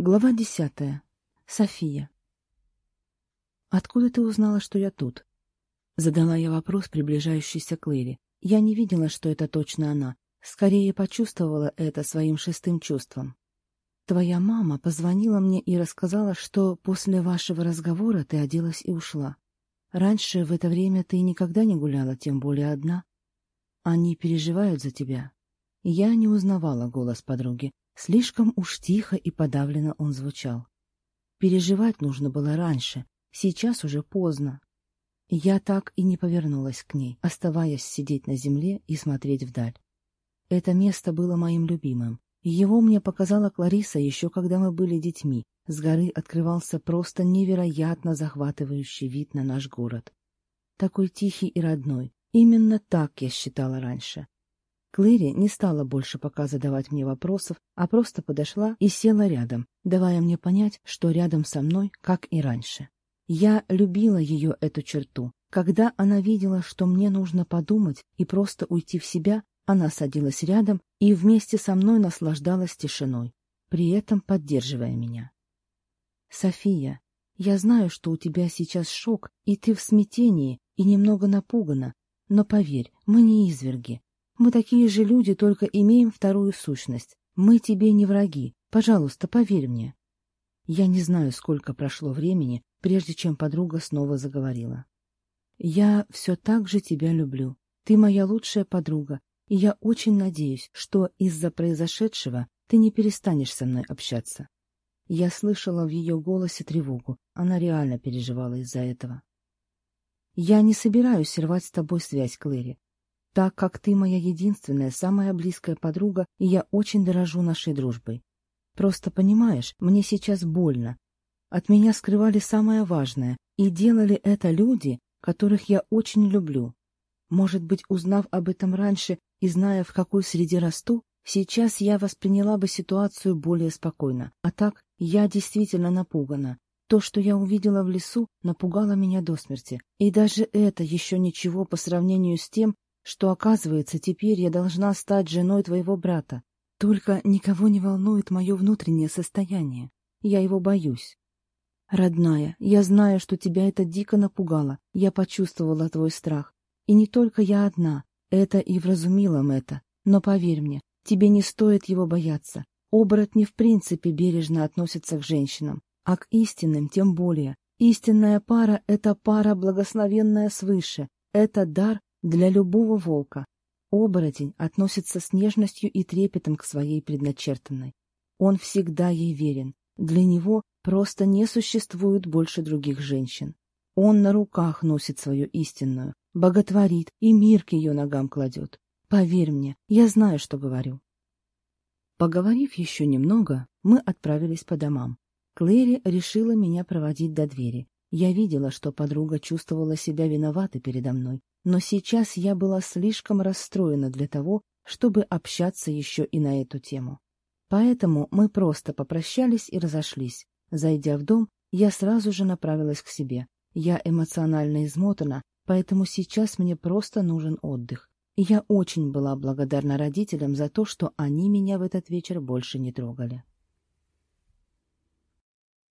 Глава десятая. София. «Откуда ты узнала, что я тут?» Задала я вопрос, приближающийся к Лэри. Я не видела, что это точно она. Скорее почувствовала это своим шестым чувством. «Твоя мама позвонила мне и рассказала, что после вашего разговора ты оделась и ушла. Раньше в это время ты никогда не гуляла, тем более одна. Они переживают за тебя». Я не узнавала голос подруги, Слишком уж тихо и подавленно он звучал. Переживать нужно было раньше, сейчас уже поздно. Я так и не повернулась к ней, оставаясь сидеть на земле и смотреть вдаль. Это место было моим любимым. Его мне показала Клариса еще когда мы были детьми. С горы открывался просто невероятно захватывающий вид на наш город. Такой тихий и родной. Именно так я считала раньше. Клэри не стала больше пока задавать мне вопросов, а просто подошла и села рядом, давая мне понять, что рядом со мной, как и раньше. Я любила ее эту черту. Когда она видела, что мне нужно подумать и просто уйти в себя, она садилась рядом и вместе со мной наслаждалась тишиной, при этом поддерживая меня. «София, я знаю, что у тебя сейчас шок, и ты в смятении, и немного напугана, но поверь, мы не изверги, мы такие же люди, только имеем вторую сущность. Мы тебе не враги. Пожалуйста, поверь мне. Я не знаю, сколько прошло времени, прежде чем подруга снова заговорила. Я все так же тебя люблю. Ты моя лучшая подруга, и я очень надеюсь, что из-за произошедшего ты не перестанешь со мной общаться. Я слышала в ее голосе тревогу, она реально переживала из-за этого. Я не собираюсь рвать с тобой связь, Клэри так как ты моя единственная, самая близкая подруга, и я очень дорожу нашей дружбой. Просто понимаешь, мне сейчас больно. От меня скрывали самое важное, и делали это люди, которых я очень люблю. Может быть, узнав об этом раньше и зная, в какой среде расту, сейчас я восприняла бы ситуацию более спокойно. А так, я действительно напугана. То, что я увидела в лесу, напугало меня до смерти. И даже это еще ничего по сравнению с тем, что оказывается теперь я должна стать женой твоего брата. Только никого не волнует мое внутреннее состояние. Я его боюсь. Родная, я знаю, что тебя это дико напугало. Я почувствовала твой страх. И не только я одна. Это и вразумила это Но поверь мне, тебе не стоит его бояться. Оборотни в принципе бережно относятся к женщинам, а к истинным тем более. Истинная пара — это пара, благословенная свыше. Это дар, для любого волка оборотень относится с нежностью и трепетом к своей предначертанной. Он всегда ей верен. Для него просто не существует больше других женщин. Он на руках носит свою истинную, боготворит и мир к ее ногам кладет. Поверь мне, я знаю, что говорю. Поговорив еще немного, мы отправились по домам. Клэри решила меня проводить до двери, я видела, что подруга чувствовала себя виноватой передо мной, но сейчас я была слишком расстроена для того, чтобы общаться еще и на эту тему. Поэтому мы просто попрощались и разошлись. Зайдя в дом, я сразу же направилась к себе. Я эмоционально измотана, поэтому сейчас мне просто нужен отдых. Я очень была благодарна родителям за то, что они меня в этот вечер больше не трогали.